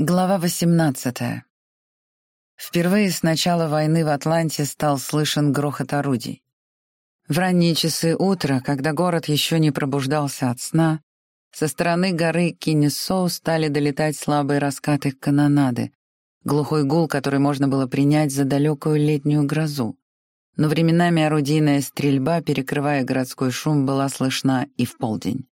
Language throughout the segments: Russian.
Глава 18. Впервые с начала войны в Атланте стал слышен грохот орудий. В ранние часы утра, когда город еще не пробуждался от сна, со стороны горы Киннесоу стали долетать слабые раскаты канонады, глухой гул, который можно было принять за далекую летнюю грозу. Но временами орудийная стрельба, перекрывая городской шум, была слышна и в полдень.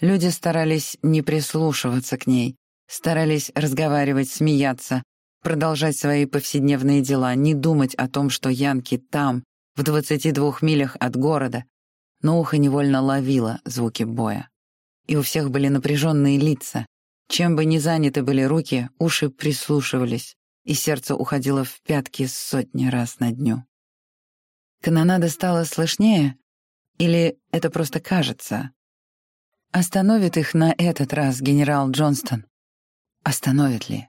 Люди старались не прислушиваться к ней, старались разговаривать, смеяться, продолжать свои повседневные дела, не думать о том, что Янки там, в 22 милях от города, но ухо невольно ловило звуки боя. И у всех были напряженные лица. Чем бы ни заняты были руки, уши прислушивались, и сердце уходило в пятки сотни раз на дню. Канонада стала слышнее? Или это просто кажется? Остановит их на этот раз генерал Джонстон? Остановит ли?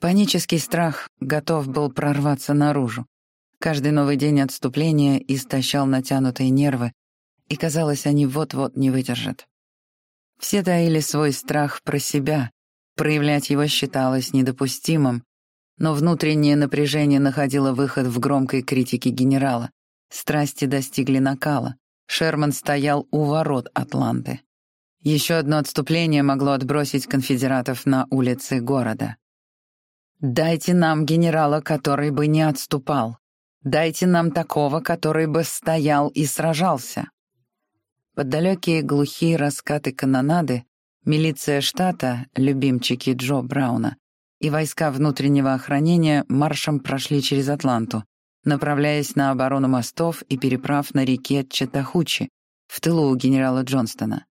Панический страх готов был прорваться наружу. Каждый новый день отступления истощал натянутые нервы, и, казалось, они вот-вот не выдержат. Все таили свой страх про себя, проявлять его считалось недопустимым, но внутреннее напряжение находило выход в громкой критике генерала. Страсти достигли накала. Шерман стоял у ворот Атланты. Еще одно отступление могло отбросить конфедератов на улицы города. «Дайте нам генерала, который бы не отступал. Дайте нам такого, который бы стоял и сражался». Под далекие глухие раскаты канонады милиция штата, любимчики Джо Брауна, и войска внутреннего охранения маршем прошли через Атланту, направляясь на оборону мостов и переправ на реке Чатахучи, в тылу у генерала Джонстона.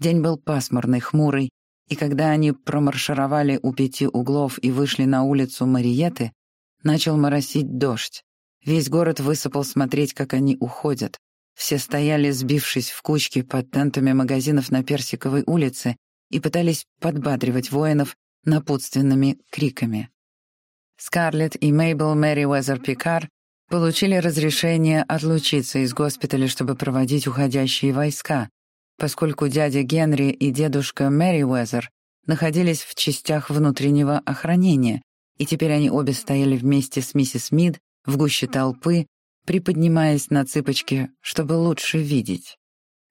День был пасмурный, хмурый, и когда они промаршировали у пяти углов и вышли на улицу Мариеты, начал моросить дождь. Весь город высыпал смотреть, как они уходят. Все стояли, сбившись в кучки под тентами магазинов на Персиковой улице и пытались подбадривать воинов напутственными криками. Скарлетт и Мейбл Мэри Уэзер Пикар получили разрешение отлучиться из госпиталя, чтобы проводить уходящие войска, поскольку дядя Генри и дедушка Мэри Уэзер находились в частях внутреннего охранения, и теперь они обе стояли вместе с миссис Мид в гуще толпы, приподнимаясь на цыпочки, чтобы лучше видеть.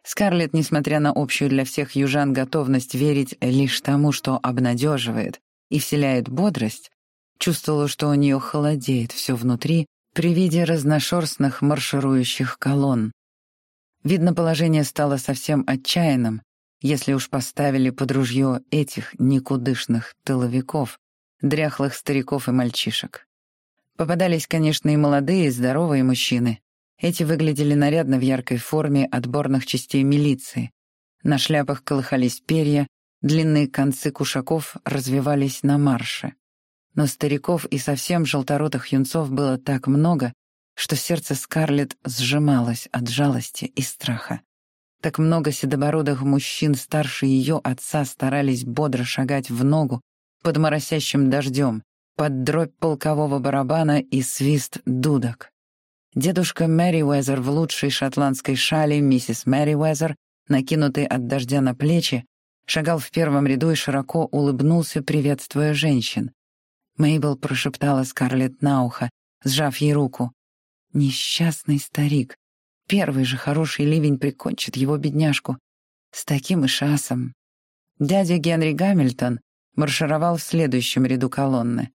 Скарлетт, несмотря на общую для всех южан готовность верить лишь тому, что обнадеживает и вселяет бодрость, чувствовала, что у нее холодеет все внутри при виде разношерстных марширующих колонн, Видно, положение стало совсем отчаянным, если уж поставили под ружье этих никудышных тыловиков, дряхлых стариков и мальчишек. Попадались, конечно, и молодые, и здоровые мужчины. Эти выглядели нарядно в яркой форме отборных частей милиции. На шляпах колыхались перья, длинные концы кушаков развивались на марше. Но стариков и совсем желторотых юнцов было так много, что сердце Скарлетт сжималось от жалости и страха. Так много седобородых мужчин старше ее отца старались бодро шагать в ногу под моросящим дождем, под дробь полкового барабана и свист дудок. Дедушка Мэри Уэзер в лучшей шотландской шале, миссис Мэри Уэзер, накинутый от дождя на плечи, шагал в первом ряду и широко улыбнулся, приветствуя женщин. Мейбл прошептала Скарлетт на ухо, сжав ей руку. Несчастный старик. Первый же хороший ливень прикончит его бедняжку. С таким и шасом. Дядя Генри Гамильтон маршировал в следующем ряду колонны.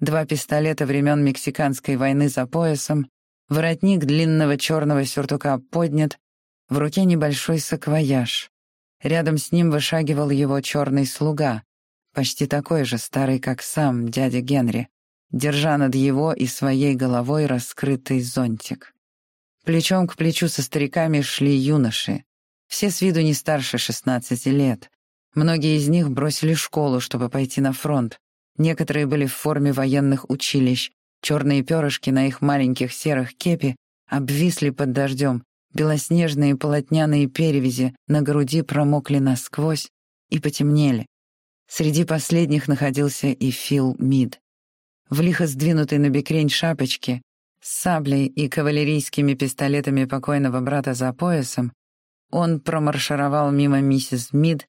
Два пистолета времен Мексиканской войны за поясом, воротник длинного черного сюртука поднят, в руке небольшой саквояж. Рядом с ним вышагивал его черный слуга, почти такой же старый, как сам дядя Генри держа над его и своей головой раскрытый зонтик. Плечом к плечу со стариками шли юноши, все с виду не старше 16 лет. Многие из них бросили школу, чтобы пойти на фронт. Некоторые были в форме военных училищ. Черные перышки на их маленьких серых кепи обвисли под дождем. Белоснежные полотняные перевязи на груди промокли насквозь и потемнели. Среди последних находился и Фил Мид в лихо сдвинутой на бекрень шапочке, с саблей и кавалерийскими пистолетами покойного брата за поясом, он промаршировал мимо миссис Мид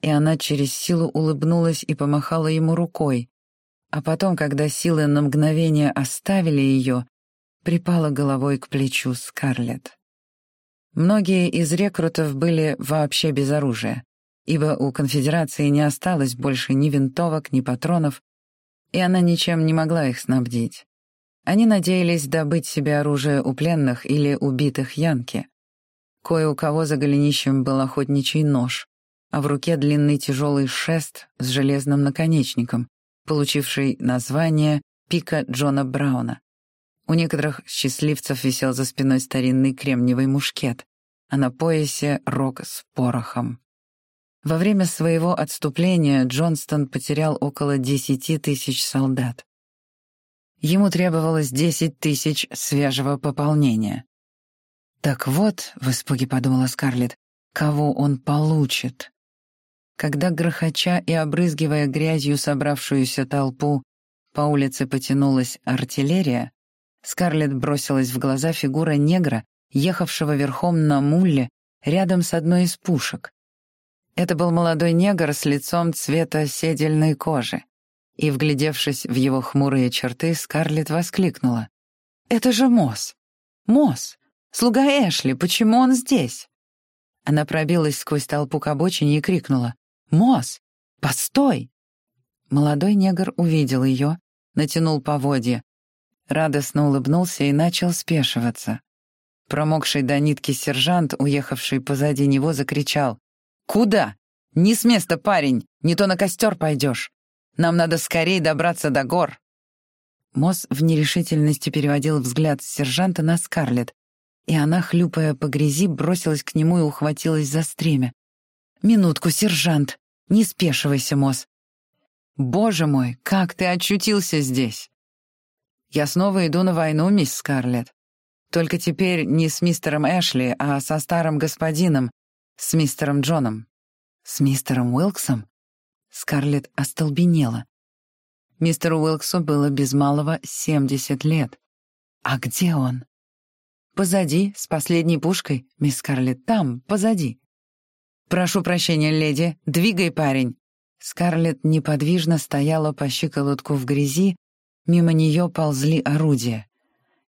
и она через силу улыбнулась и помахала ему рукой, а потом, когда силы на мгновение оставили ее, припала головой к плечу Скарлетт. Многие из рекрутов были вообще без оружия, ибо у конфедерации не осталось больше ни винтовок, ни патронов, и она ничем не могла их снабдить. Они надеялись добыть себе оружие у пленных или убитых янки. Кое у кого за голенищем был охотничий нож, а в руке длинный тяжелый шест с железным наконечником, получивший название «Пика Джона Брауна». У некоторых счастливцев висел за спиной старинный кремниевый мушкет, а на поясе — рог с порохом. Во время своего отступления Джонстон потерял около десяти тысяч солдат. Ему требовалось десять тысяч свежего пополнения. «Так вот», — в испуге подумала Скарлетт, — «кого он получит?» Когда, грохоча и обрызгивая грязью собравшуюся толпу, по улице потянулась артиллерия, Скарлетт бросилась в глаза фигура негра, ехавшего верхом на мулле рядом с одной из пушек. Это был молодой негр с лицом цвета седельной кожи. И, вглядевшись в его хмурые черты, Скарлетт воскликнула. «Это же Мосс! Мосс! Слуга Эшли! Почему он здесь?» Она пробилась сквозь толпу к обочине и крикнула. Мосс! Постой!» Молодой негр увидел ее, натянул поводья, радостно улыбнулся и начал спешиваться. Промокший до нитки сержант, уехавший позади него, закричал. «Куда? Не с места, парень! Не то на костер пойдешь! Нам надо скорее добраться до гор!» Мосс в нерешительности переводил взгляд с сержанта на Скарлетт, и она, хлюпая по грязи, бросилась к нему и ухватилась за стремя. «Минутку, сержант!» Не спешивайся, Мосс. Боже мой, как ты очутился здесь? Я снова иду на войну, мисс Скарлетт. Только теперь не с мистером Эшли, а со старым господином, с мистером Джоном. С мистером Уилксом? Скарлетт остолбенела. Мистеру Уилксу было без малого семьдесят лет. А где он? Позади, с последней пушкой, мисс Скарлетт, там, позади. «Прошу прощения, леди. Двигай, парень!» Скарлетт неподвижно стояла по щиколотку в грязи, мимо нее ползли орудия.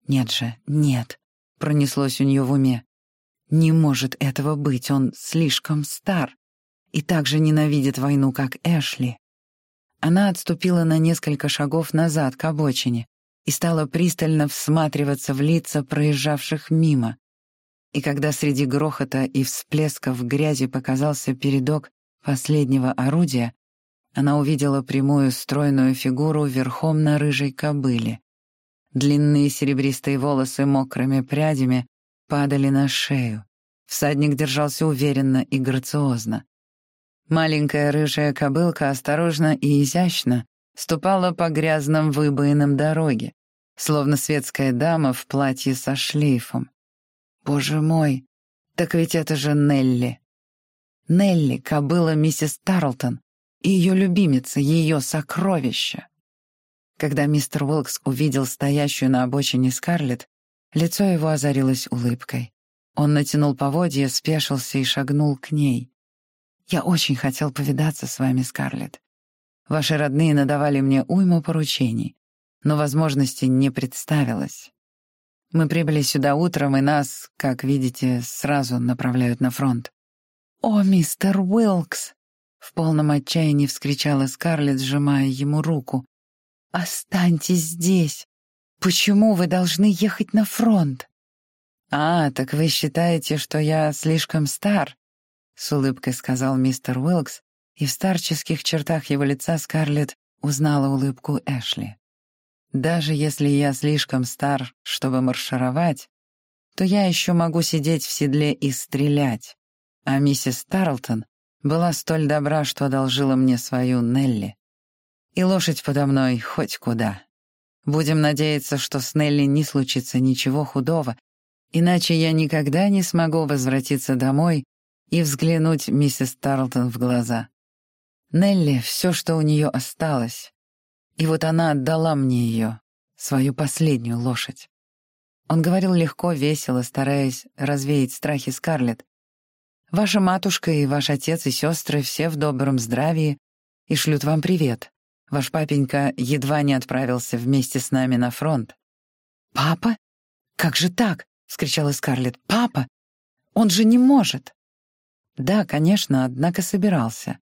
«Нет же, нет», — пронеслось у нее в уме. «Не может этого быть, он слишком стар и так же ненавидит войну, как Эшли». Она отступила на несколько шагов назад к обочине и стала пристально всматриваться в лица проезжавших мимо. И когда среди грохота и всплесков грязи показался передок последнего орудия, она увидела прямую стройную фигуру верхом на рыжей кобыле. Длинные серебристые волосы мокрыми прядями падали на шею. Всадник держался уверенно и грациозно. Маленькая рыжая кобылка осторожно и изящно ступала по грязным выбоинам дороге, словно светская дама в платье со шлейфом. Боже мой, так ведь это же Нелли. Нелли, кобыла миссис Тарлтон, и ее любимица, ее сокровище. Когда мистер Уилкс увидел стоящую на обочине Скарлетт, лицо его озарилось улыбкой. Он натянул поводья, спешился и шагнул к ней. «Я очень хотел повидаться с вами, Скарлетт. Ваши родные надавали мне уйму поручений, но возможности не представилось. Мы прибыли сюда утром, и нас, как видите, сразу направляют на фронт». «О, мистер Уилкс!» — в полном отчаянии вскричала Скарлетт, сжимая ему руку. «Останьтесь здесь! Почему вы должны ехать на фронт?» «А, так вы считаете, что я слишком стар?» — с улыбкой сказал мистер Уилкс, и в старческих чертах его лица Скарлетт узнала улыбку Эшли. Даже если я слишком стар, чтобы маршировать, то я еще могу сидеть в седле и стрелять. А миссис Тарлтон была столь добра, что одолжила мне свою Нелли. И лошадь подо мной хоть куда. Будем надеяться, что с Нелли не случится ничего худого, иначе я никогда не смогу возвратиться домой и взглянуть миссис Тарлтон в глаза. Нелли — все, что у нее осталось, и вот она отдала мне ее, свою последнюю лошадь. Он говорил легко, весело, стараясь развеять страхи Скарлетт. Ваша матушка и ваш отец и сестры все в добром здравии и шлют вам привет. Ваш папенька едва не отправился вместе с нами на фронт». «Папа? Как же так?» — вскричала Скарлетт. «Папа? Он же не может!» Да, конечно, однако собирался.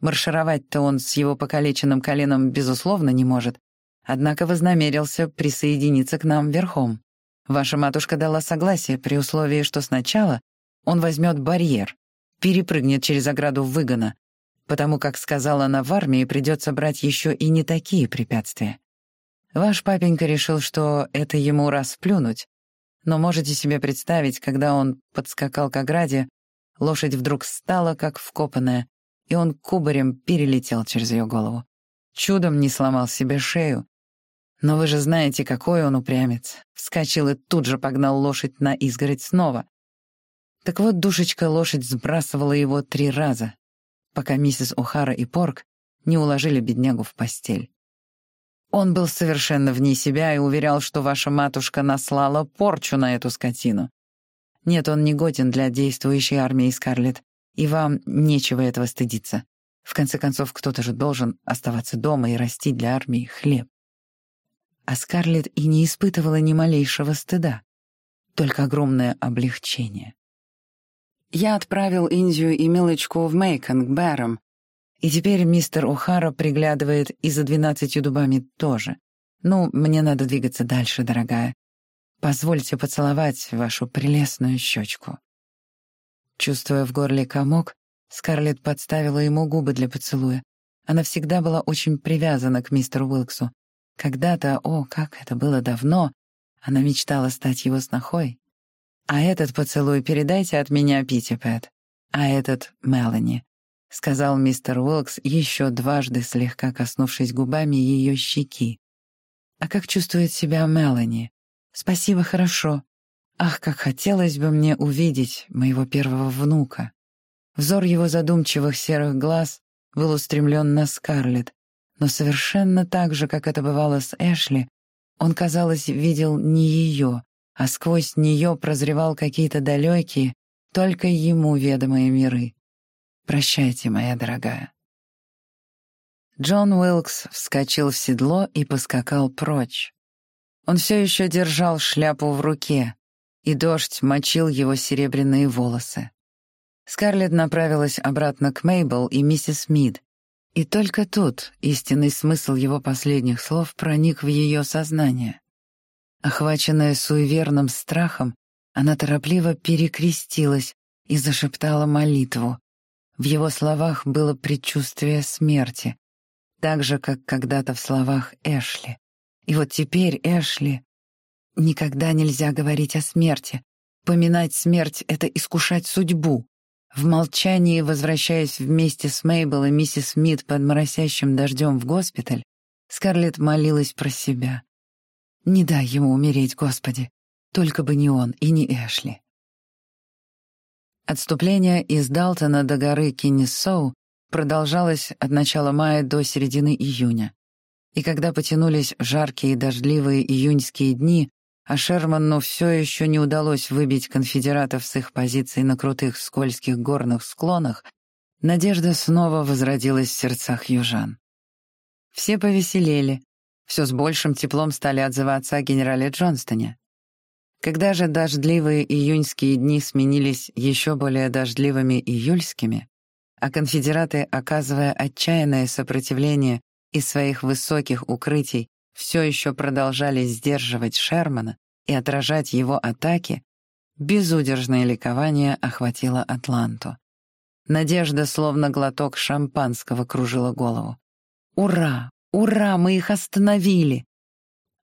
Маршировать-то он с его покалеченным коленом, безусловно, не может. Однако вознамерился присоединиться к нам верхом. Ваша матушка дала согласие при условии, что сначала он возьмет барьер, перепрыгнет через ограду выгона, потому как сказала она в армии, придется брать еще и не такие препятствия. Ваш папенька решил, что это ему расплюнуть, но можете себе представить, когда он подскакал к ограде, лошадь вдруг стала как вкопанная, и он кубарем перелетел через ее голову. Чудом не сломал себе шею. Но вы же знаете, какой он упрямец. Вскочил и тут же погнал лошадь на изгородь снова. Так вот, душечка лошадь сбрасывала его три раза, пока миссис О'Хара и Порк не уложили беднягу в постель. Он был совершенно вне себя и уверял, что ваша матушка наслала порчу на эту скотину. Нет, он не годен для действующей армии, Скарлетт, и вам нечего этого стыдиться. В конце концов, кто-то же должен оставаться дома и расти для армии хлеб. А Скарлетт и не испытывала ни малейшего стыда, только огромное облегчение. Я отправил Индию и Милочку в Мейкон к Бэрам, и теперь мистер О'Хара приглядывает и за двенадцатью дубами тоже. Ну, мне надо двигаться дальше, дорогая. Позвольте поцеловать вашу прелестную щечку. Чувствуя в горле комок, Скарлетт подставила ему губы для поцелуя. Она всегда была очень привязана к мистеру Уилксу. Когда-то, о, как это было давно, она мечтала стать его снохой. «А этот поцелуй передайте от меня Питтипэт, а этот — Мелани», — сказал мистер Уилкс, еще дважды слегка коснувшись губами ее щеки. «А как чувствует себя Мелани?» «Спасибо, хорошо. Ах, как хотелось бы мне увидеть моего первого внука». Взор его задумчивых серых глаз был устремлен на Скарлетт, но совершенно так же, как это бывало с Эшли, он, казалось, видел не ее, а сквозь нее прозревал какие-то далекие, только ему ведомые миры. Прощайте, моя дорогая. Джон Уилкс вскочил в седло и поскакал прочь. Он все еще держал шляпу в руке, и дождь мочил его серебряные волосы. Скарлетт направилась обратно к Мейбл и миссис Мид, и только тут истинный смысл его последних слов проник в ее сознание. Охваченная суеверным страхом, она торопливо перекрестилась и зашептала молитву. В его словах было предчувствие смерти, так же, как когда-то в словах Эшли. И вот теперь Эшли... Никогда нельзя говорить о смерти. Поминать смерть — это искушать судьбу. В молчании, возвращаясь вместе с Мейбл и миссис Смит под моросящим дождем в госпиталь, Скарлетт молилась про себя. Не дай ему умереть, Господи. Только бы не он и не Эшли. Отступление из Далтона до горы Киннисоу продолжалось от начала мая до середины июня. И когда потянулись жаркие дождливые июньские дни, а Шерману все еще не удалось выбить конфедератов с их позиций на крутых скользких горных склонах, надежда снова возродилась в сердцах южан. Все повеселели, все с большим теплом стали отзываться о генерале Джонстоне. Когда же дождливые июньские дни сменились еще более дождливыми июльскими, а конфедераты, оказывая отчаянное сопротивление из своих высоких укрытий, все еще продолжали сдерживать Шермана и отражать его атаки, безудержное ликование охватило Атланту. Надежда, словно глоток шампанского, кружила голову. «Ура! Ура, мы их остановили!»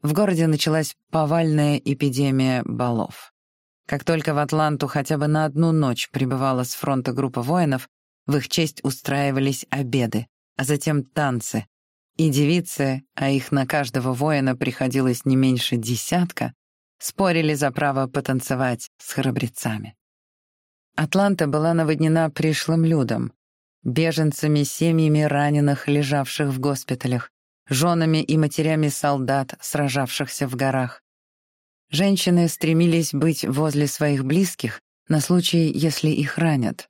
В городе началась повальная эпидемия балов. Как только в Атланту хотя бы на одну ночь прибывала с фронта группа воинов, в их честь устраивались обеды, а затем танцы. И девицы, а их на каждого воина приходилось не меньше десятка, спорили за право потанцевать с храбрецами. Атланта была наводнена пришлым людом, беженцами, семьями раненых, лежавших в госпиталях, женами и матерями солдат, сражавшихся в горах. Женщины стремились быть возле своих близких на случай, если их ранят,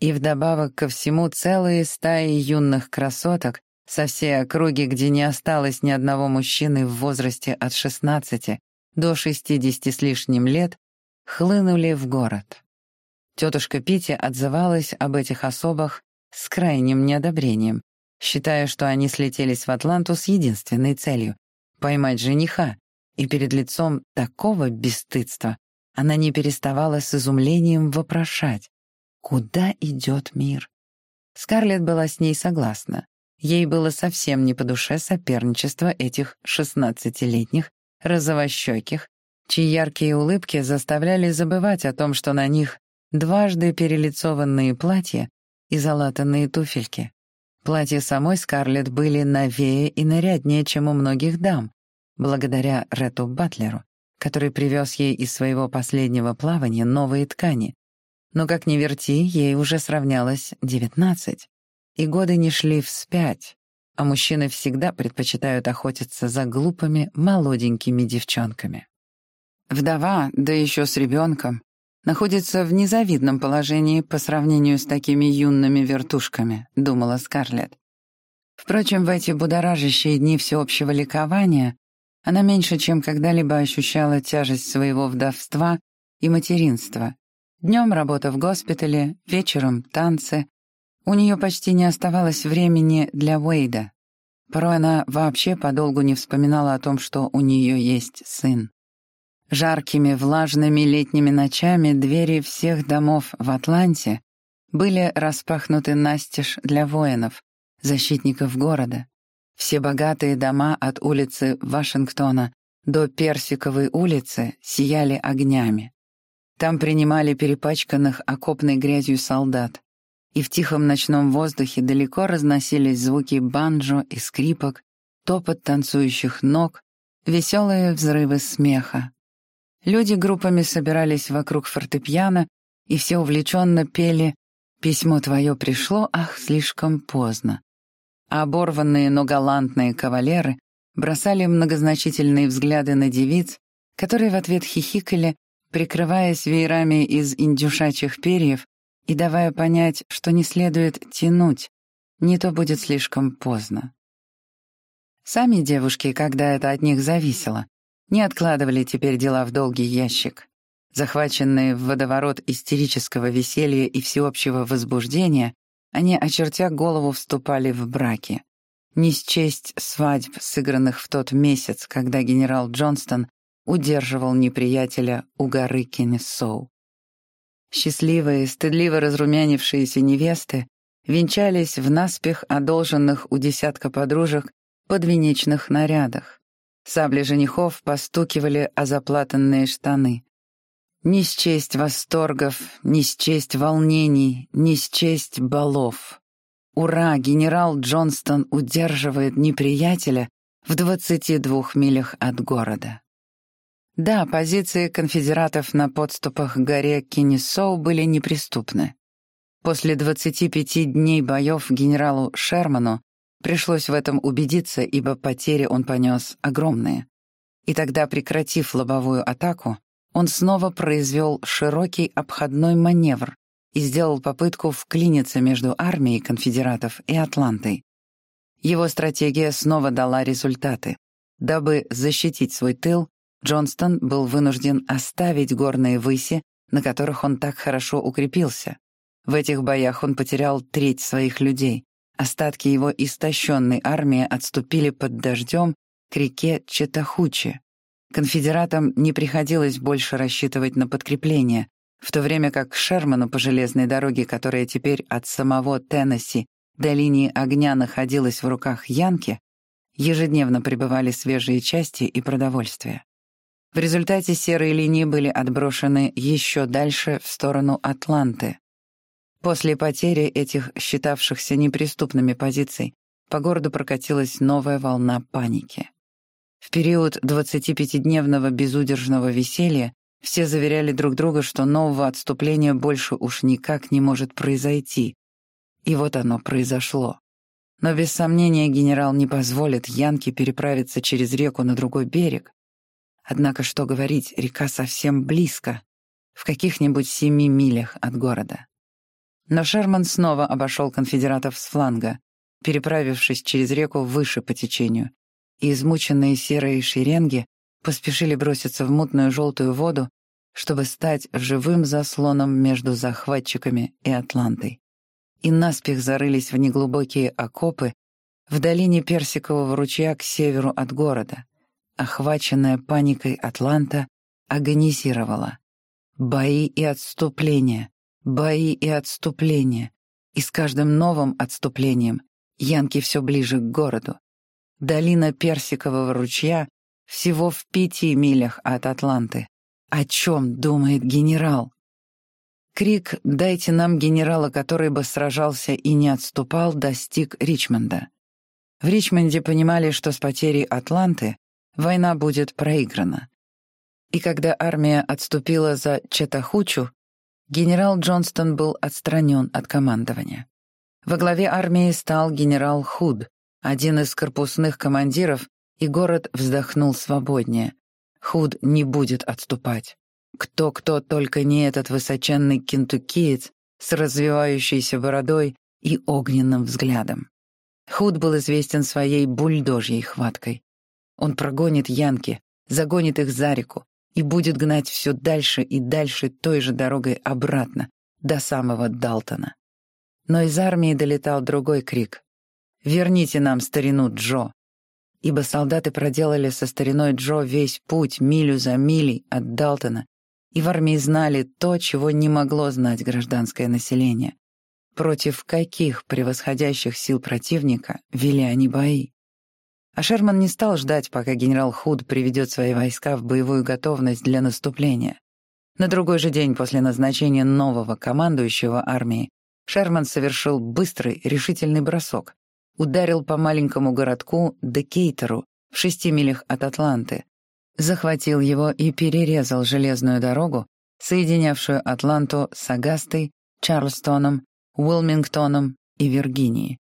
И вдобавок ко всему целые стаи юных красоток со всей округи, где не осталось ни одного мужчины в возрасте от 16 до 60 с лишним лет, хлынули в город. Тетушка Пити отзывалась об этих особах с крайним неодобрением, считая, что они слетелись в Атланту с единственной целью — поймать жениха, и перед лицом такого бесстыдства она не переставала с изумлением вопрошать, куда идет мир. Скарлетт была с ней согласна. Ей было совсем не по душе соперничество этих шестнадцатилетних, розовощеких, чьи яркие улыбки заставляли забывать о том, что на них дважды перелицованные платья и залатанные туфельки. Платья самой Скарлетт были новее и наряднее, чем у многих дам, благодаря Рету Батлеру, который привез ей из своего последнего плавания новые ткани. Но, как ни верти, ей уже сравнялось девятнадцать и годы не шли вспять, а мужчины всегда предпочитают охотиться за глупыми, молоденькими девчонками. Вдова, да еще с ребенком, находится в незавидном положении по сравнению с такими юными вертушками, думала Скарлетт. Впрочем, в эти будоражащие дни всеобщего ликования она меньше, чем когда-либо ощущала тяжесть своего вдовства и материнства. Днем работа в госпитале, вечером танцы, у нее почти не оставалось времени для Уэйда. Порой она вообще подолгу не вспоминала о том, что у нее есть сын. Жаркими, влажными летними ночами двери всех домов в Атланте были распахнуты настежь для воинов, защитников города. Все богатые дома от улицы Вашингтона до Персиковой улицы сияли огнями. Там принимали перепачканных окопной грязью солдат и в тихом ночном воздухе далеко разносились звуки банджо и скрипок, топот танцующих ног, веселые взрывы смеха. Люди группами собирались вокруг фортепиано, и все увлеченно пели «Письмо твое пришло, ах, слишком поздно». А оборванные, но галантные кавалеры бросали многозначительные взгляды на девиц, которые в ответ хихикали, прикрываясь веерами из индюшачьих перьев и давая понять, что не следует тянуть, не то будет слишком поздно. Сами девушки, когда это от них зависело, не откладывали теперь дела в долгий ящик. Захваченные в водоворот истерического веселья и всеобщего возбуждения, они, очертя голову, вступали в браки. Не счесть свадьб, сыгранных в тот месяц, когда генерал Джонстон удерживал неприятеля у горы Кеннесоу. Счастливые, стыдливо разрумянившиеся невесты венчались в наспех одолженных у десятка подружек подвенечных нарядах. Сабли женихов постукивали о заплатанные штаны. Не счесть восторгов, не счесть волнений, не счесть балов. Ура, генерал Джонстон удерживает неприятеля в двадцати двух милях от города. Да, позиции конфедератов на подступах к горе Кеннесоу были неприступны. После 25 дней боев генералу Шерману пришлось в этом убедиться, ибо потери он понес огромные. И тогда, прекратив лобовую атаку, он снова произвел широкий обходной маневр и сделал попытку вклиниться между армией конфедератов и Атлантой. Его стратегия снова дала результаты. Дабы защитить свой тыл, Джонстон был вынужден оставить горные выси, на которых он так хорошо укрепился. В этих боях он потерял треть своих людей. Остатки его истощенной армии отступили под дождем к реке Четахучи. Конфедератам не приходилось больше рассчитывать на подкрепление, в то время как Шерману по железной дороге, которая теперь от самого Теннесси до линии огня находилась в руках Янки, ежедневно прибывали свежие части и продовольствие. В результате серые линии были отброшены еще дальше в сторону Атланты. После потери этих считавшихся неприступными позиций по городу прокатилась новая волна паники. В период 25-дневного безудержного веселья все заверяли друг друга, что нового отступления больше уж никак не может произойти. И вот оно произошло. Но без сомнения генерал не позволит Янке переправиться через реку на другой берег, Однако, что говорить, река совсем близко, в каких-нибудь семи милях от города. Но Шерман снова обошел конфедератов с фланга, переправившись через реку выше по течению, и измученные серые шеренги поспешили броситься в мутную желтую воду, чтобы стать живым заслоном между захватчиками и Атлантой. И наспех зарылись в неглубокие окопы в долине Персикового ручья к северу от города. Охваченная паникой Атланта агонизировала. Бои и отступления, бои и отступления. И с каждым новым отступлением Янки все ближе к городу. Долина Персикового ручья всего в пяти милях от Атланты. О чем думает генерал? Крик «Дайте нам генерала, который бы сражался и не отступал» достиг Ричмонда. В Ричмонде понимали, что с потерей Атланты война будет проиграна. И когда армия отступила за Чатахучу, генерал Джонстон был отстранен от командования. Во главе армии стал генерал Худ, один из корпусных командиров, и город вздохнул свободнее. Худ не будет отступать. Кто-кто только не этот высоченный кентуккиец с развивающейся бородой и огненным взглядом. Худ был известен своей бульдожьей хваткой. Он прогонит янки, загонит их за реку и будет гнать все дальше и дальше той же дорогой обратно, до самого Далтона. Но из армии долетал другой крик. «Верните нам старину Джо!» Ибо солдаты проделали со стариной Джо весь путь, милю за милей, от Далтона, и в армии знали то, чего не могло знать гражданское население. Против каких превосходящих сил противника вели они бои? А Шерман не стал ждать, пока генерал Худ приведет свои войска в боевую готовность для наступления. На другой же день после назначения нового командующего армии Шерман совершил быстрый, решительный бросок. Ударил по маленькому городку Декейтеру в шести милях от Атланты. Захватил его и перерезал железную дорогу, соединявшую Атланту с Агастой, Чарльстоном, Уилмингтоном и Виргинией.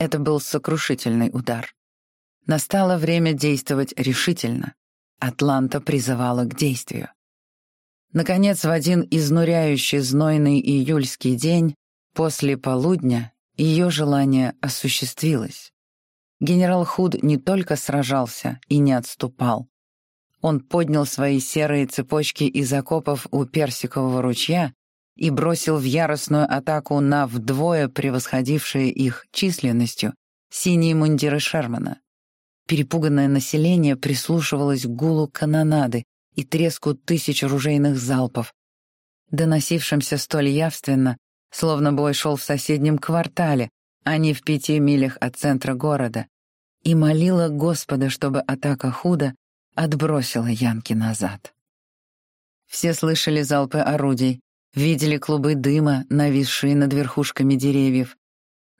Это был сокрушительный удар. Настало время действовать решительно. Атланта призывала к действию. Наконец, в один изнуряющий знойный июльский день После полудня ее желание осуществилось. Генерал Худ не только сражался и не отступал. Он поднял свои серые цепочки из окопов у Персикового ручья и бросил в яростную атаку на вдвое превосходившие их численностью синие мундиры Шермана. Перепуганное население прислушивалось к гулу канонады и треску тысяч ружейных залпов, доносившимся столь явственно, словно бой шел в соседнем квартале, а не в пяти милях от центра города, и молила Господа, чтобы атака худа отбросила Янки назад. Все слышали залпы орудий, видели клубы дыма, нависшие над верхушками деревьев,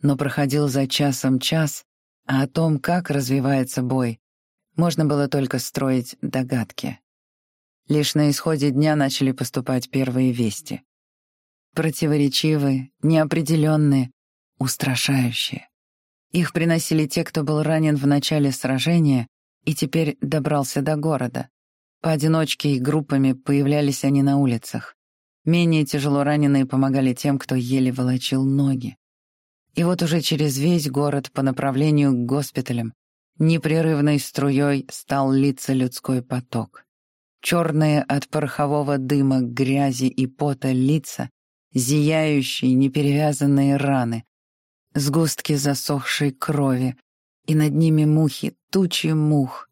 но проходил за часом час, а о том, как развивается бой, можно было только строить догадки. Лишь на исходе дня начали поступать первые вести противоречивые, неопределенные, устрашающие. Их приносили те, кто был ранен в начале сражения и теперь добрался до города. Поодиночке и группами появлялись они на улицах. Менее тяжело раненые помогали тем, кто еле волочил ноги. И вот уже через весь город по направлению к госпиталям непрерывной струей стал литься людской поток. Черные от порохового дыма, грязи и пота лица зияющие неперевязанные раны, сгустки засохшей крови, и над ними мухи, тучи мух.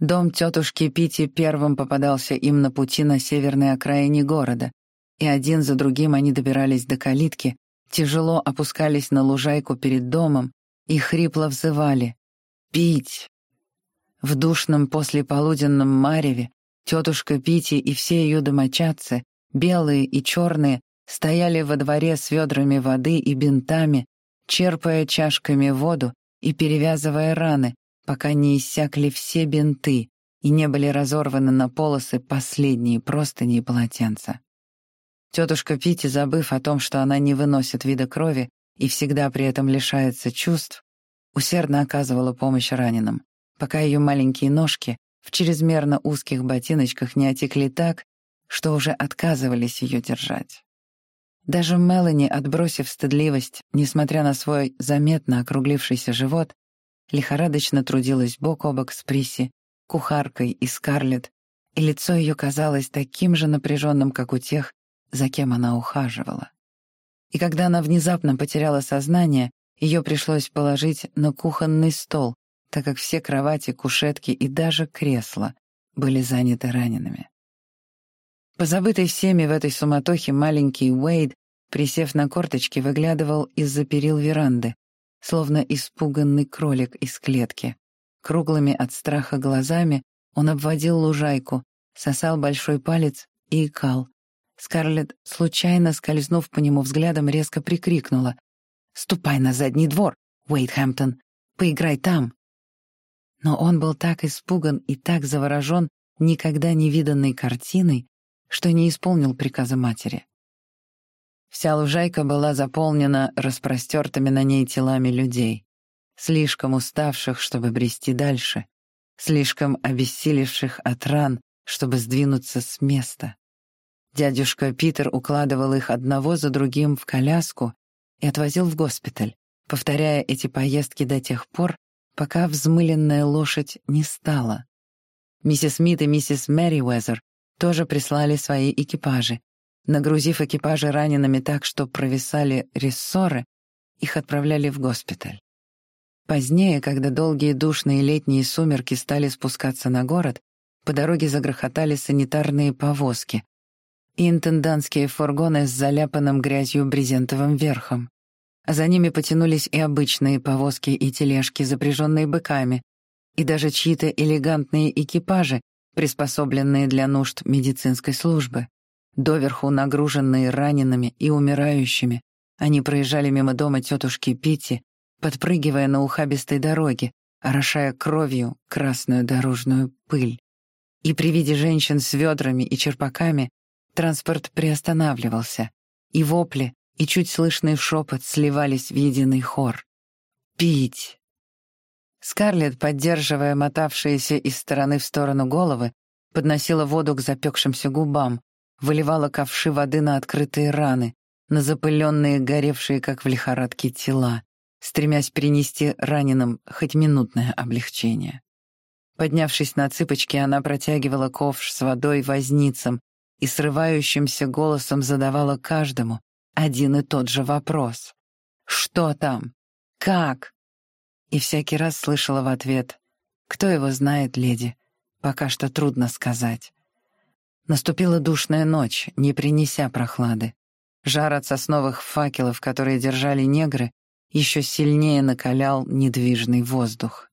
Дом тетушки Пити первым попадался им на пути на северной окраине города, и один за другим они добирались до калитки, тяжело опускались на лужайку перед домом и хрипло взывали «Пить!». В душном послеполуденном мареве тетушка Пити и все ее домочадцы, белые и черные, стояли во дворе с ведрами воды и бинтами, черпая чашками воду и перевязывая раны, пока не иссякли все бинты и не были разорваны на полосы последние простыни и полотенца. Тетушка Пити, забыв о том, что она не выносит вида крови и всегда при этом лишается чувств, усердно оказывала помощь раненым, пока ее маленькие ножки в чрезмерно узких ботиночках не отекли так, что уже отказывались ее держать. Даже Мелани, отбросив стыдливость, несмотря на свой заметно округлившийся живот, лихорадочно трудилась бок о бок с Приси, кухаркой и Скарлетт, и лицо ее казалось таким же напряженным, как у тех, за кем она ухаживала. И когда она внезапно потеряла сознание, ее пришлось положить на кухонный стол, так как все кровати, кушетки и даже кресла были заняты ранеными. Позабытый всеми в этой суматохе маленький Уэйд, присев на корточки, выглядывал из-за перил веранды, словно испуганный кролик из клетки. Круглыми от страха глазами он обводил лужайку, сосал большой палец и икал. Скарлетт, случайно скользнув по нему взглядом, резко прикрикнула. «Ступай на задний двор, Уэйд Хэмптон! Поиграй там!» Но он был так испуган и так заворожен никогда не виданной картиной, что не исполнил приказа матери. Вся лужайка была заполнена распростертыми на ней телами людей, слишком уставших, чтобы брести дальше, слишком обессилевших от ран, чтобы сдвинуться с места. Дядюшка Питер укладывал их одного за другим в коляску и отвозил в госпиталь, повторяя эти поездки до тех пор, пока взмыленная лошадь не стала. Миссис Смит и миссис Мэри тоже прислали свои экипажи. Нагрузив экипажи ранеными так, что провисали рессоры, их отправляли в госпиталь. Позднее, когда долгие душные летние сумерки стали спускаться на город, по дороге загрохотали санитарные повозки и интендантские фургоны с заляпанным грязью брезентовым верхом за ними потянулись и обычные повозки и тележки, запряженные быками, и даже чьи-то элегантные экипажи, приспособленные для нужд медицинской службы. Доверху нагруженные ранеными и умирающими, они проезжали мимо дома тетушки Пити, подпрыгивая на ухабистой дороге, орошая кровью красную дорожную пыль. И при виде женщин с ведрами и черпаками транспорт приостанавливался, и вопли, и чуть слышный шепот сливались в единый хор. «Пить!» Скарлетт, поддерживая мотавшиеся из стороны в сторону головы, подносила воду к запекшимся губам, выливала ковши воды на открытые раны, на запыленные, горевшие, как в лихорадке, тела, стремясь принести раненым хоть минутное облегчение. Поднявшись на цыпочки, она протягивала ковш с водой возницам и срывающимся голосом задавала каждому, один и тот же вопрос. «Что там? Как?» И всякий раз слышала в ответ «Кто его знает, леди? Пока что трудно сказать». Наступила душная ночь, не принеся прохлады. Жар от сосновых факелов, которые держали негры, еще сильнее накалял недвижный воздух.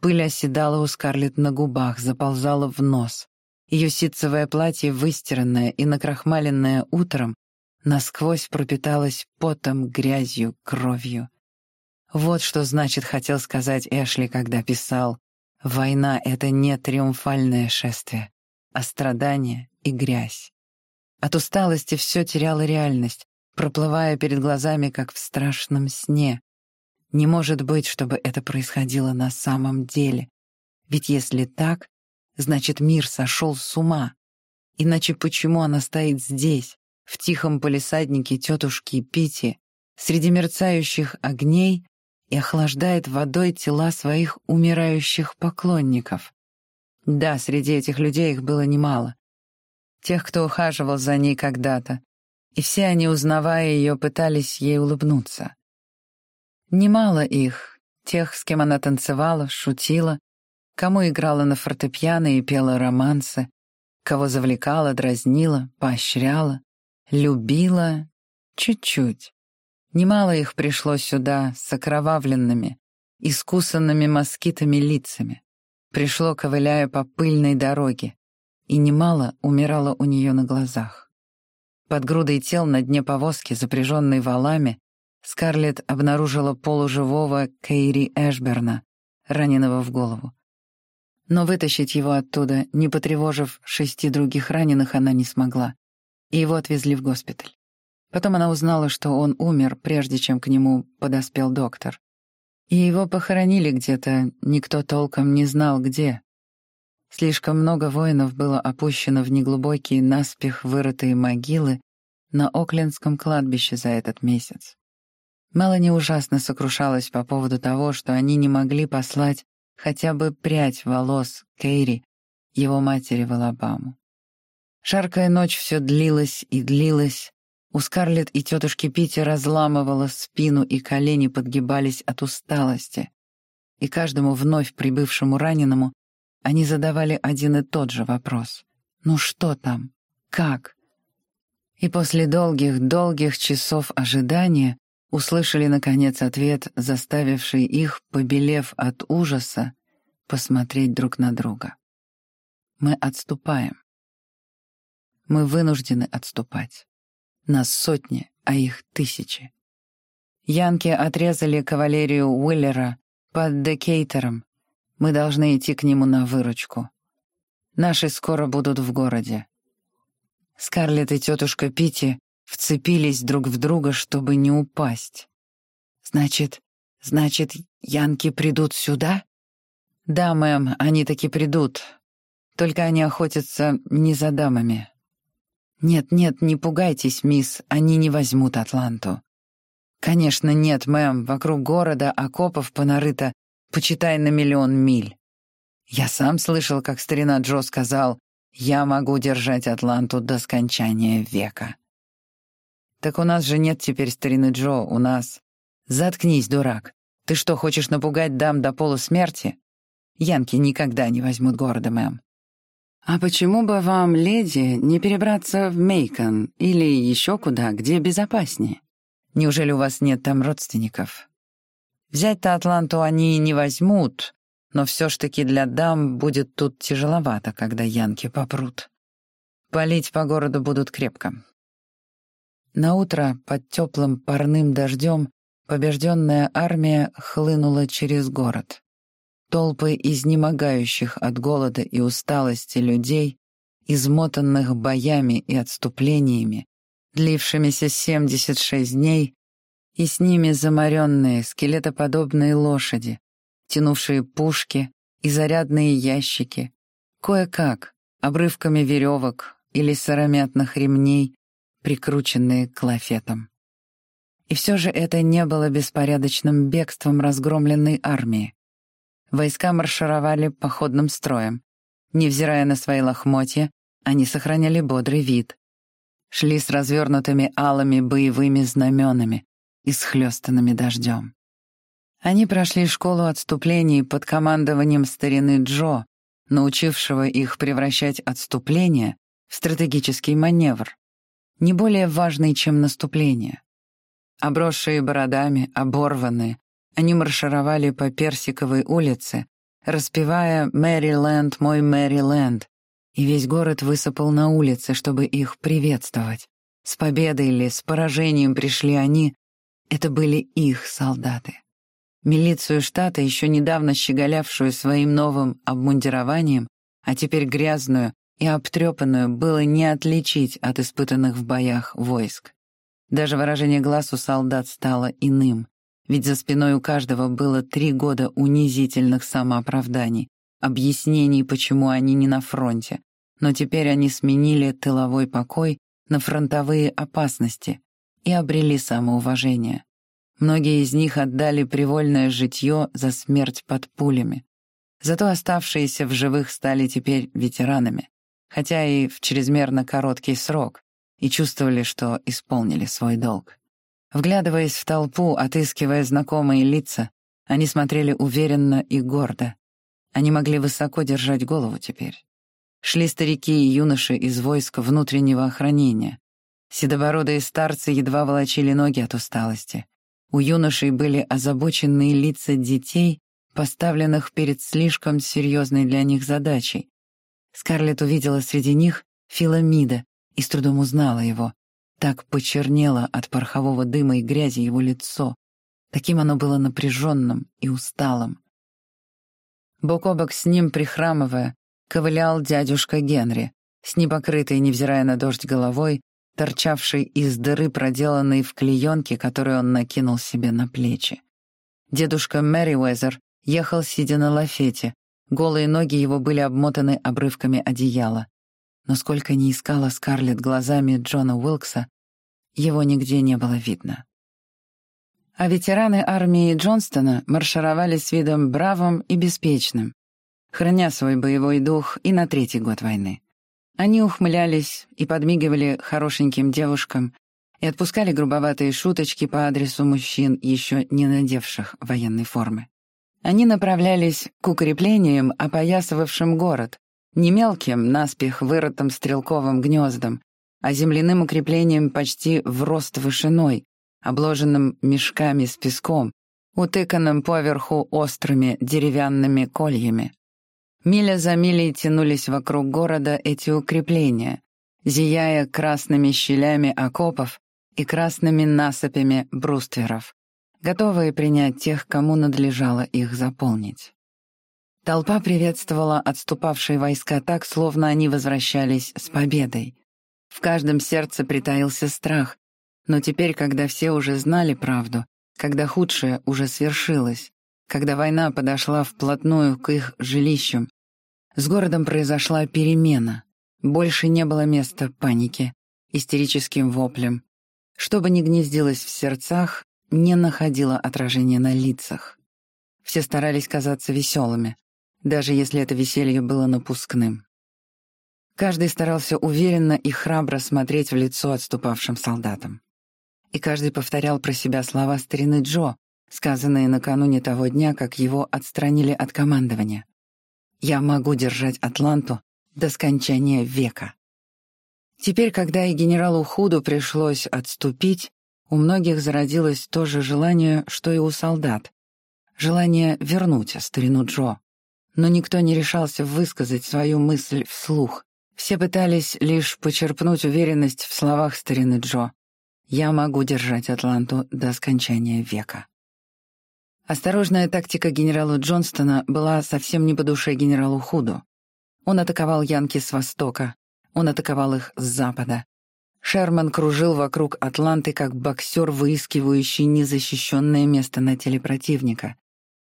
Пыль оседала у Скарлетт на губах, заползала в нос. Ее ситцевое платье, выстиранное и накрахмаленное утром, насквозь пропиталась потом, грязью, кровью. Вот что значит хотел сказать Эшли, когда писал «Война — это не триумфальное шествие, а страдание и грязь». От усталости все теряло реальность, проплывая перед глазами, как в страшном сне. Не может быть, чтобы это происходило на самом деле. Ведь если так, значит мир сошел с ума. Иначе почему она стоит здесь, в тихом полисаднике тетушки Пити, среди мерцающих огней и охлаждает водой тела своих умирающих поклонников. Да, среди этих людей их было немало. Тех, кто ухаживал за ней когда-то, и все они, узнавая ее, пытались ей улыбнуться. Немало их, тех, с кем она танцевала, шутила, кому играла на фортепиано и пела романсы, кого завлекала, дразнила, поощряла, Любила чуть-чуть. Немало их пришло сюда с окровавленными, искусанными москитами лицами. Пришло, ковыляя по пыльной дороге, и немало умирало у нее на глазах. Под грудой тел на дне повозки, запряженной валами, Скарлетт обнаружила полуживого Кейри Эшберна, раненого в голову. Но вытащить его оттуда, не потревожив шести других раненых, она не смогла и его отвезли в госпиталь. Потом она узнала, что он умер, прежде чем к нему подоспел доктор. И его похоронили где-то, никто толком не знал где. Слишком много воинов было опущено в неглубокие наспех вырытые могилы, на Оклендском кладбище за этот месяц. Мелани ужасно сокрушалась по поводу того, что они не могли послать хотя бы прядь волос Кейри, его матери в Алабаму. Жаркая ночь все длилась и длилась. У Скарлетт и тетушки Пити разламывала спину, и колени подгибались от усталости. И каждому вновь прибывшему раненому они задавали один и тот же вопрос. «Ну что там? Как?» И после долгих-долгих часов ожидания услышали, наконец, ответ, заставивший их, побелев от ужаса, посмотреть друг на друга. Мы отступаем. Мы вынуждены отступать. Нас сотни, а их тысячи. Янки отрезали кавалерию Уиллера под Декейтером. Мы должны идти к нему на выручку. Наши скоро будут в городе. Скарлетт и тетушка Пити вцепились друг в друга, чтобы не упасть. «Значит, значит, янки придут сюда?» «Да, мэм, они таки придут. Только они охотятся не за дамами». «Нет-нет, не пугайтесь, мисс, они не возьмут Атланту». «Конечно нет, мэм, вокруг города окопов понарыто, почитай на миллион миль. Я сам слышал, как старина Джо сказал, я могу держать Атланту до скончания века». «Так у нас же нет теперь старины Джо, у нас...» «Заткнись, дурак. Ты что, хочешь напугать дам до полусмерти?» «Янки никогда не возьмут города, мэм». «А почему бы вам, леди, не перебраться в Мейкон или еще куда, где безопаснее? Неужели у вас нет там родственников?» «Взять-то Атланту они не возьмут, но все ж таки для дам будет тут тяжеловато, когда янки попрут. Полить по городу будут крепко, Наутро под теплым парным дождем побежденная армия хлынула через город. Толпы изнемогающих от голода и усталости людей, измотанных боями и отступлениями, длившимися 76 дней, и с ними заморенные скелетоподобные лошади, тянувшие пушки и зарядные ящики, кое-как, обрывками веревок или сыромятных ремней, прикрученные к лафетам. И все же это не было беспорядочным бегством разгромленной армии. Войска маршировали походным строем. Невзирая на свои лохмотья, они сохраняли бодрый вид. Шли с развернутыми алыми боевыми знаменами и схлестанными дождем. Они прошли школу отступлений под командованием старины Джо, научившего их превращать отступление в стратегический маневр не более важный, чем наступление. Обросшие бородами, оборванные, они маршировали по Персиковой улице, распевая «Мэриленд, мой Мэриленд», и весь город высыпал на улице, чтобы их приветствовать. С победой или с поражением пришли они, это были их солдаты. Милицию штата, еще недавно щеголявшую своим новым обмундированием, а теперь грязную, и обтрепанную было не отличить от испытанных в боях войск. Даже выражение глаз у солдат стало иным, ведь за спиной у каждого было три года унизительных самооправданий, объяснений, почему они не на фронте, но теперь они сменили тыловой покой на фронтовые опасности и обрели самоуважение. Многие из них отдали привольное житье за смерть под пулями. Зато оставшиеся в живых стали теперь ветеранами хотя и в чрезмерно короткий срок, и чувствовали, что исполнили свой долг. Вглядываясь в толпу, отыскивая знакомые лица, они смотрели уверенно и гордо. Они могли высоко держать голову теперь. Шли старики и юноши из войска внутреннего охранения. Седобородые старцы едва волочили ноги от усталости. У юношей были озабоченные лица детей, поставленных перед слишком серьезной для них задачей, Скарлетт увидела среди них Филамида и с трудом узнала его. Так почернело от порохового дыма и грязи его лицо. Таким оно было напряженным и усталым. Бок о бок с ним, прихрамывая, ковылял дядюшка Генри, с непокрытой, невзирая на дождь головой, торчавшей из дыры, проделанной в клеенке, которую он накинул себе на плечи. Дедушка Мэри Уэзер ехал, сидя на лафете, Голые ноги его были обмотаны обрывками одеяла. Но сколько ни искала Скарлетт глазами Джона Уилкса, его нигде не было видно. А ветераны армии Джонстона маршировали с видом бравым и беспечным, храня свой боевой дух и на третий год войны. Они ухмылялись и подмигивали хорошеньким девушкам и отпускали грубоватые шуточки по адресу мужчин, еще не надевших военной формы. Они направлялись к укреплениям, опоясывавшим город, не мелким, наспех вырытым стрелковым гнездом, а земляным укреплением почти в рост вышиной, обложенным мешками с песком, утыканным поверху острыми деревянными кольями. Миля за милей тянулись вокруг города эти укрепления, зияя красными щелями окопов и красными насыпями брустверов, готовые принять тех, кому надлежало их заполнить. Толпа приветствовала отступавшие войска так, словно они возвращались с победой. В каждом сердце притаился страх, но теперь, когда все уже знали правду, когда худшее уже свершилось, когда война подошла вплотную к их жилищам, с городом произошла перемена. Больше не было места панике, истерическим воплям. Что бы ни гнездилось в сердцах, не находило отражения на лицах. Все старались казаться веселыми, даже если это веселье было напускным. Каждый старался уверенно и храбро смотреть в лицо отступавшим солдатам. И каждый повторял про себя слова старины Джо, сказанные накануне того дня, как его отстранили от командования. Я могу держать Атланту до скончания века. Теперь, когда и генералу Худу пришлось отступить, у многих зародилось то же желание, что и у солдат. Желание вернуть старину Джо. Но никто не решался высказать свою мысль вслух. Все пытались лишь почерпнуть уверенность в словах старины Джо. «Я могу держать Атланту до скончания века». Осторожная тактика генерала Джонстона была совсем не по душе генералу Худу. Он атаковал Янки с востока, он атаковал их с запада. Шерман кружил вокруг Атланты, как боксер, выискивающий незащищенное место на теле противника.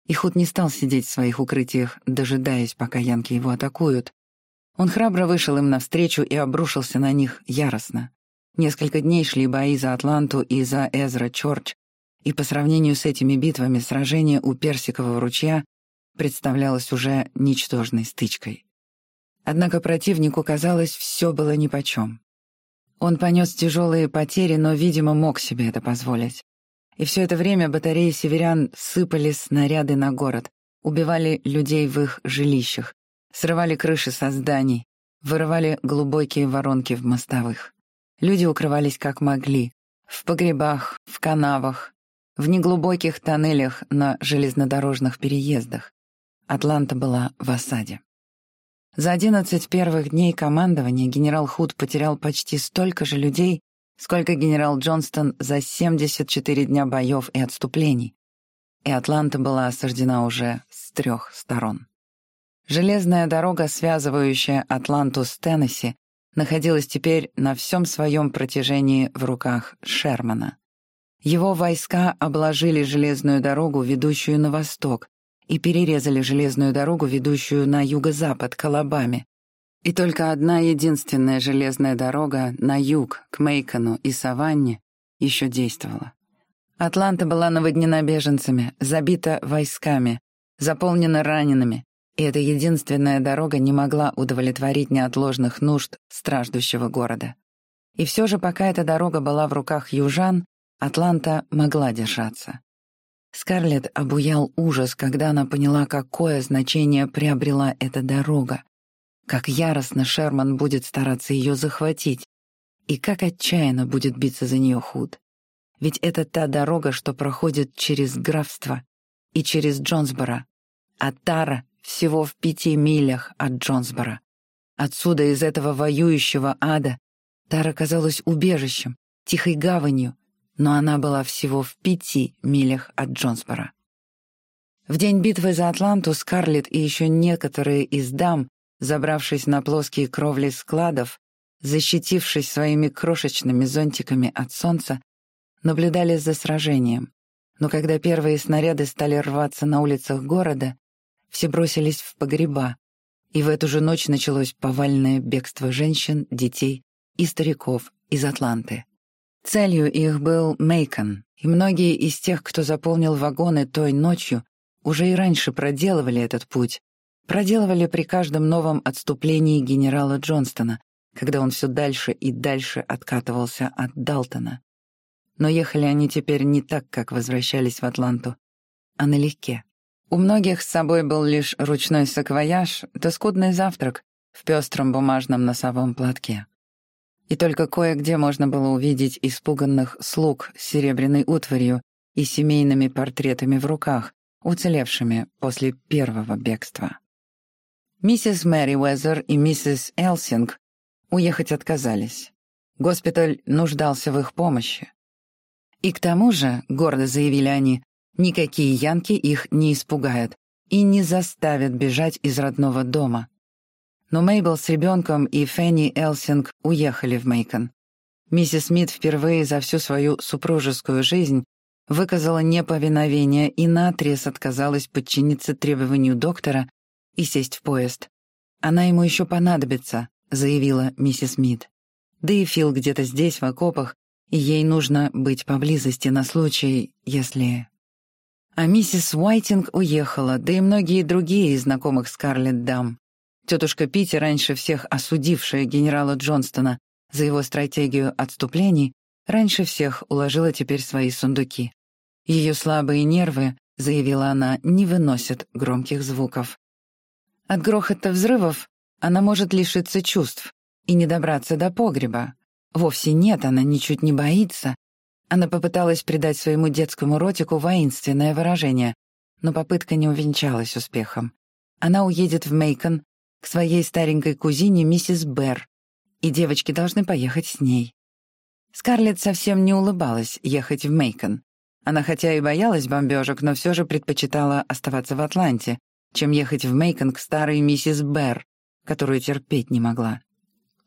И Худ не стал сидеть в своих укрытиях, дожидаясь, пока Янки его атакуют. Он храбро вышел им навстречу и обрушился на них яростно. Несколько дней шли бои за Атланту и за Эзра Чорч, и по сравнению с этими битвами сражение у Персикового ручья представлялось уже ничтожной стычкой. Однако противнику, казалось, все было нипочем. Он понес тяжелые потери, но, видимо, мог себе это позволить. И все это время батареи северян сыпали снаряды на город, убивали людей в их жилищах, срывали крыши со зданий, вырывали глубокие воронки в мостовых. Люди укрывались как могли, в погребах, в канавах, в неглубоких тоннелях на железнодорожных переездах. Атланта была в осаде. За 11 первых дней командования генерал Худ потерял почти столько же людей, сколько генерал Джонстон за 74 дня боев и отступлений. И Атланта была осаждена уже с трех сторон. Железная дорога, связывающая Атланту с Теннесси, находилась теперь на всем своем протяжении в руках Шермана. Его войска обложили железную дорогу, ведущую на восток, и перерезали железную дорогу, ведущую на юго-запад, к Алабаме. И только одна единственная железная дорога на юг, к Мейкону и Саванне, еще действовала. Атланта была наводнена беженцами, забита войсками, заполнена ранеными, и эта единственная дорога не могла удовлетворить неотложных нужд страждущего города. И все же, пока эта дорога была в руках южан, Атланта могла держаться. Скарлетт обуял ужас, когда она поняла, какое значение приобрела эта дорога, как яростно Шерман будет стараться ее захватить, и как отчаянно будет биться за нее Худ. Ведь это та дорога, что проходит через графство и через Джонсборо, а Тара всего в пяти милях от Джонсборо. Отсюда, из этого воюющего ада, Тара казалась убежищем, тихой гаванью, но она была всего в пяти милях от Джонсбора. В день битвы за Атланту Скарлетт и еще некоторые из дам, забравшись на плоские кровли складов, защитившись своими крошечными зонтиками от солнца, наблюдали за сражением. Но когда первые снаряды стали рваться на улицах города, все бросились в погреба, и в эту же ночь началось повальное бегство женщин, детей и стариков из Атланты. Целью их был Мейкон, и многие из тех, кто заполнил вагоны той ночью, уже и раньше проделывали этот путь, проделывали при каждом новом отступлении генерала Джонстона, когда он все дальше и дальше откатывался от Далтона. Но ехали они теперь не так, как возвращались в Атланту, а налегке. У многих с собой был лишь ручной саквояж, да скудный завтрак в пестром бумажном носовом платке. И только кое-где можно было увидеть испуганных слуг с серебряной утварью и семейными портретами в руках, уцелевшими после первого бегства. Миссис Мэри Уэзер и миссис Элсинг уехать отказались. Госпиталь нуждался в их помощи. И к тому же, гордо заявили они, Никакие янки их не испугают и не заставят бежать из родного дома. Но Мейбл с ребенком и Фенни Элсинг уехали в Мейкон. Миссис Смит впервые за всю свою супружескую жизнь выказала неповиновение и наотрез отказалась подчиниться требованию доктора и сесть в поезд. «Она ему еще понадобится», — заявила миссис Смит. «Да и Фил где-то здесь, в окопах, и ей нужно быть поблизости на случай, если...» А миссис Уайтинг уехала, да и многие другие из знакомых Скарлетт дам. Тетушка Питти, раньше всех осудившая генерала Джонстона за его стратегию отступлений, раньше всех уложила теперь свои сундуки. Ее слабые нервы, заявила она, не выносят громких звуков. От грохота взрывов она может лишиться чувств и не добраться до погреба. Вовсе нет, она ничуть не боится, она попыталась придать своему детскому ротику воинственное выражение, но попытка не увенчалась успехом. Она уедет в Мейкон к своей старенькой кузине миссис Берр, и девочки должны поехать с ней. Скарлетт совсем не улыбалась ехать в Мейкон. Она хотя и боялась бомбежек, но все же предпочитала оставаться в Атланте, чем ехать в Мейкон к старой миссис Берр, которую терпеть не могла.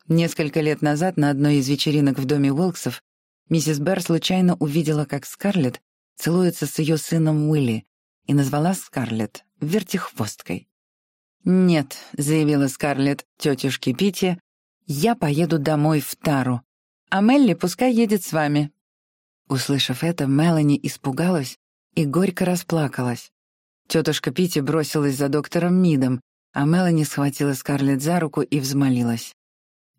Несколько лет назад на одной из вечеринок в доме Уилксов Миссис Берр случайно увидела, как Скарлетт целуется с ее сыном Уилли, и назвала Скарлетт вертихвосткой. «Нет», — заявила Скарлетт тетушке Питти, — «я поеду домой в Тару, а Мелли пускай едет с вами». Услышав это, Мелани испугалась и горько расплакалась. Тетушка Питти бросилась за доктором Мидом, а Мелани схватила Скарлетт за руку и взмолилась.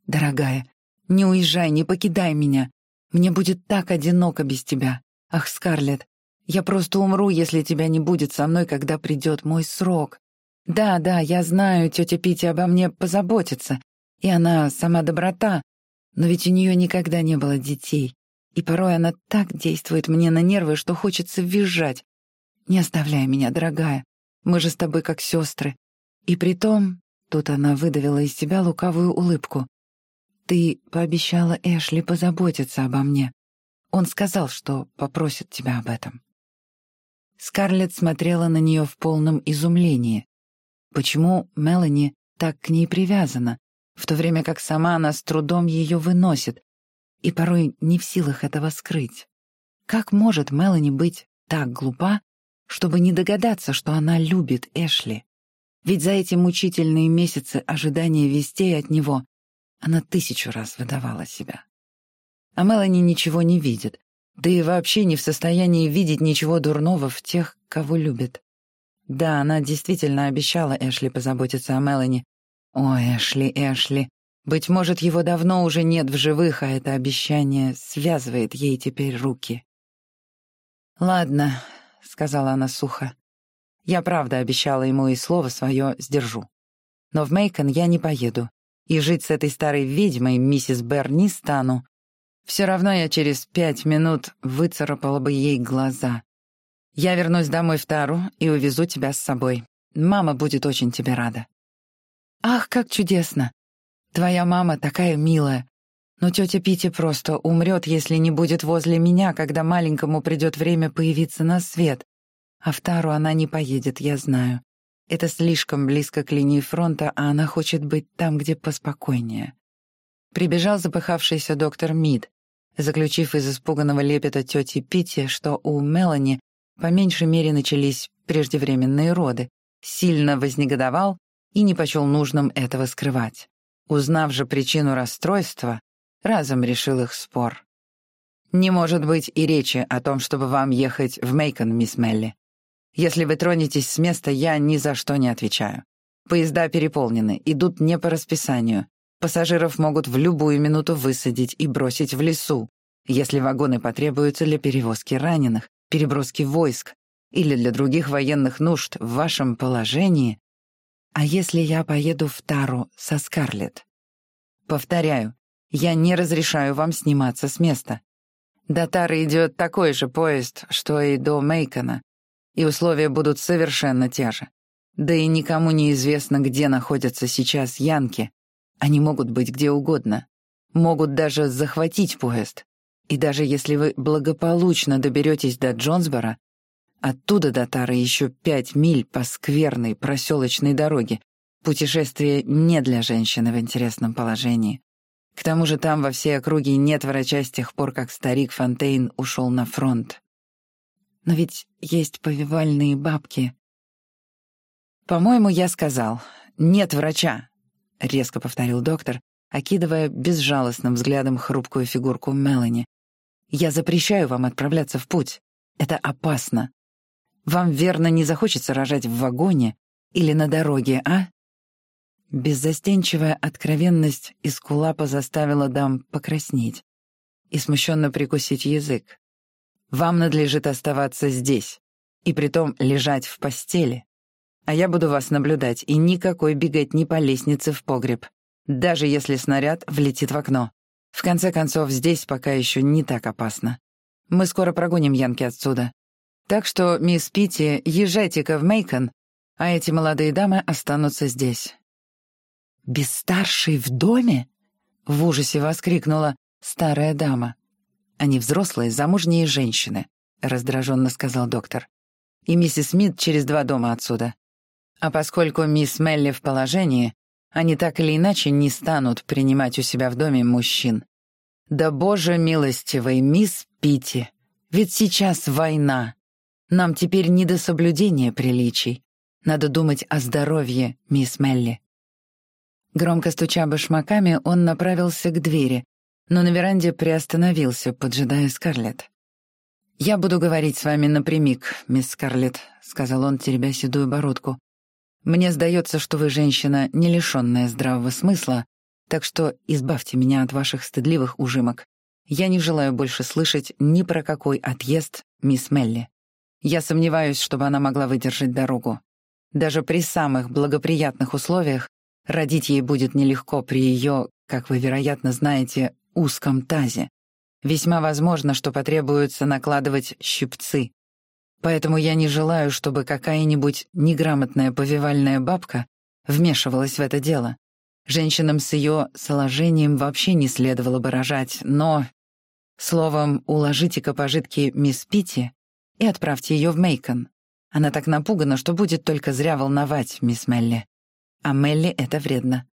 «Дорогая, не уезжай, не покидай меня. Мне будет так одиноко без тебя. Ах, Скарлетт, я просто умру, если тебя не будет со мной, когда придет мой срок. Да, да, я знаю, тетя Питти обо мне позаботится, и она сама доброта, но ведь у нее никогда не было детей, и порой она так действует мне на нервы, что хочется визжать. Не оставляй меня, дорогая, мы же с тобой как сестры. И притом, тут она выдавила из себя лукавую улыбку, ты пообещала Эшли позаботиться обо мне. Он сказал, что попросит тебя об этом. Скарлетт смотрела на нее в полном изумлении. Почему Мелани так к ней привязана, в то время как сама она с трудом ее выносит и порой не в силах этого скрыть? Как может Мелани быть так глупа, чтобы не догадаться, что она любит Эшли? Ведь за эти мучительные месяцы ожидания вестей от него она тысячу раз выдавала себя. А Мелани ничего не видит, да и вообще не в состоянии видеть ничего дурного в тех, кого любит. Да, она действительно обещала Эшли позаботиться о Мелани. О, Эшли, Эшли. Быть может, его давно уже нет в живых, а это обещание связывает ей теперь руки. «Ладно», — сказала она сухо. «Я правда обещала ему и слово свое сдержу. Но в Мейкон я не поеду и жить с этой старой ведьмой, миссис Берр, не стану. Все равно я через пять минут выцарапала бы ей глаза. Я вернусь домой в Тару и увезу тебя с собой. Мама будет очень тебе рада. Ах, как чудесно! Твоя мама такая милая. Но тетя Пити просто умрет, если не будет возле меня, когда маленькому придет время появиться на свет. А в Тару она не поедет, я знаю. Это слишком близко к линии фронта, а она хочет быть там, где поспокойнее. Прибежал запыхавшийся доктор Мид, заключив из испуганного лепета тети Питти, что у Мелани по меньшей мере начались преждевременные роды, сильно вознегодовал и не почел нужным этого скрывать. Узнав же причину расстройства, разом решил их спор. Не может быть и речи о том, чтобы вам ехать в Мейкон, мисс Мелли. Если вы тронетесь с места, я ни за что не отвечаю. Поезда переполнены, идут не по расписанию. Пассажиров могут в любую минуту высадить и бросить в лесу, если вагоны потребуются для перевозки раненых, переброски войск или для других военных нужд в вашем положении. А если я поеду в Тару со Скарлетт? Повторяю, я не разрешаю вам сниматься с места. До Тары идет такой же поезд, что и до Мейкона, и условия будут совершенно те же. Да и никому не известно, где находятся сейчас янки. Они могут быть где угодно. Могут даже захватить поезд. И даже если вы благополучно доберетесь до Джонсбора, оттуда до Тары еще пять миль по скверной проселочной дороге. Путешествие не для женщины в интересном положении. К тому же там во всей округе нет врача с тех пор, как старик Фонтейн ушел на фронт. Но ведь есть повивальные бабки. «По-моему, я сказал, нет врача», — резко повторил доктор, окидывая безжалостным взглядом хрупкую фигурку Мелани. «Я запрещаю вам отправляться в путь. Это опасно. Вам, верно, не захочется рожать в вагоне или на дороге, а?» Беззастенчивая откровенность из кулапа заставила дам покраснеть и смущенно прикусить язык. «Вам надлежит оставаться здесь, и притом лежать в постели. А я буду вас наблюдать, и никакой бегать ни по лестнице в погреб, даже если снаряд влетит в окно. В конце концов, здесь пока еще не так опасно. Мы скоро прогоним Янки отсюда. Так что, мисс Питти, езжайте-ка в Мейкон, а эти молодые дамы останутся здесь. «Без старшей в доме?» — в ужасе воскликнула старая дама. «Они взрослые, замужние женщины», — раздраженно сказал доктор. «И миссис Смит через два дома отсюда. А поскольку мисс Мелли в положении, они так или иначе не станут принимать у себя в доме мужчин. Да боже милостивый, мисс Питти, ведь сейчас война. Нам теперь не до соблюдения приличий. Надо думать о здоровье, мисс Мелли. Громко стуча башмаками, он направился к двери, но на веранде приостановился, поджидая Скарлетт. «Я буду говорить с вами напрямик, мисс Скарлетт», — сказал он, теребя седую бородку. «Мне сдается, что вы женщина, не лишенная здравого смысла, так что избавьте меня от ваших стыдливых ужимок. Я не желаю больше слышать ни про какой отъезд мисс Мелли. Я сомневаюсь, чтобы она могла выдержать дорогу. Даже при самых благоприятных условиях Родить ей будет нелегко при ее, как вы, вероятно, знаете, узком тазе. Весьма возможно, что потребуется накладывать щипцы. Поэтому я не желаю, чтобы какая-нибудь неграмотная повивальная бабка вмешивалась в это дело. Женщинам с ее соложением вообще не следовало бы рожать, но... Словом, уложите-ка пожитки мисс Питти и отправьте ее в Мейкон. Она так напугана, что будет только зря волновать мисс Мелли а Мелли это вредно.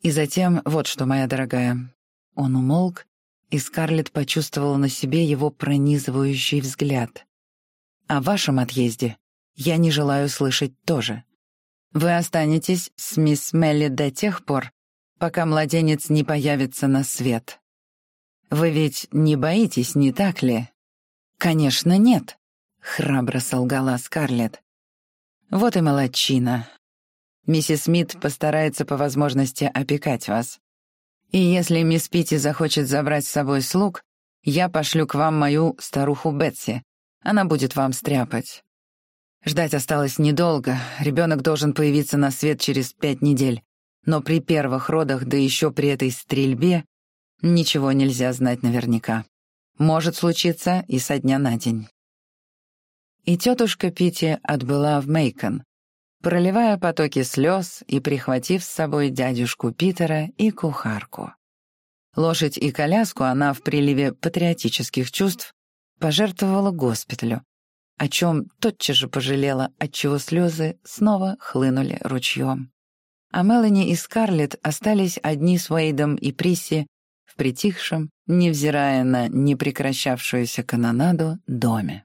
И затем, вот что, моя дорогая. Он умолк, и Скарлетт почувствовала на себе его пронизывающий взгляд. О вашем отъезде я не желаю слышать тоже. Вы останетесь с мисс Мелли до тех пор, пока младенец не появится на свет. Вы ведь не боитесь, не так ли? Конечно, нет, храбро солгала Скарлетт. Вот и молодчина. Миссис Смит постарается по возможности опекать вас. И если мисс Питти захочет забрать с собой слуг, я пошлю к вам мою старуху Бетси. Она будет вам стряпать. Ждать осталось недолго, ребенок должен появиться на свет через пять недель. Но при первых родах, да еще при этой стрельбе, ничего нельзя знать наверняка. Может случиться и со дня на день. И тетушка Питти отбыла в Мейкон, проливая потоки слез и прихватив с собой дядюшку Питера и кухарку. Лошадь и коляску она в приливе патриотических чувств пожертвовала госпиталю, о чем тотчас же пожалела, отчего слезы снова хлынули ручьем. А Мелани и Скарлетт остались одни с Уэйдом и Присси в притихшем, невзирая на непрекращавшуюся канонаду, доме.